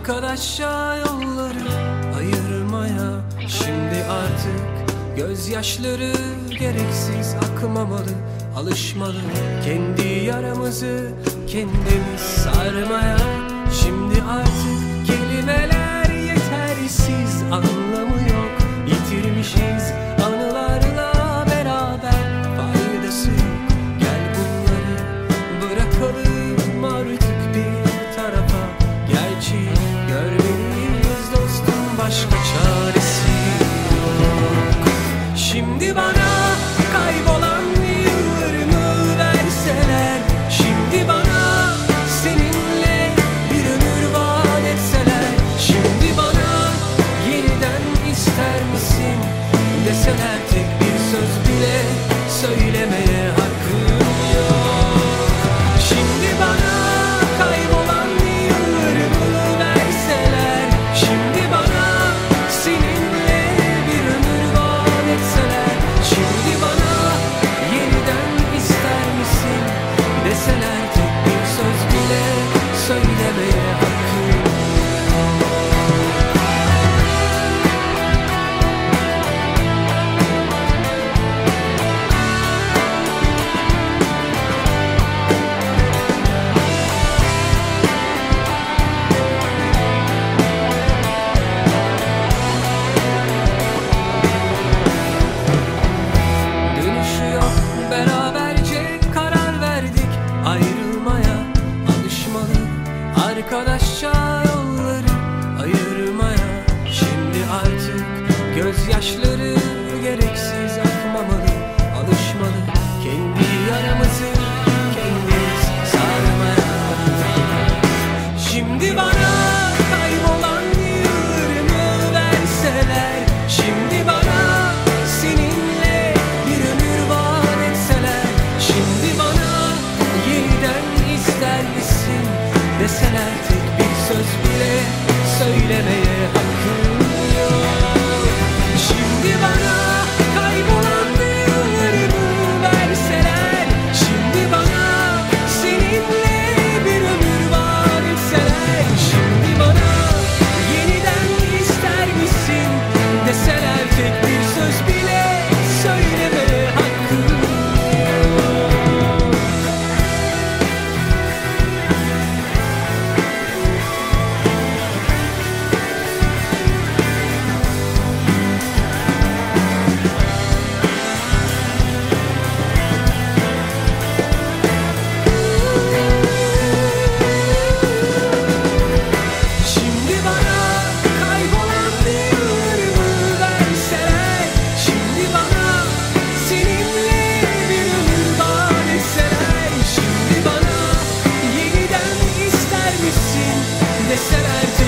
Arkadaşa yolları ayırmaya Şimdi artık gözyaşları gereksiz akmamalı Alışmalı. Kendi yaramızı kendimiz sarmaya Şimdi artık kelimeler yetersiz anlamaya başka çaresi yok. Şimdi bana Đây. that I've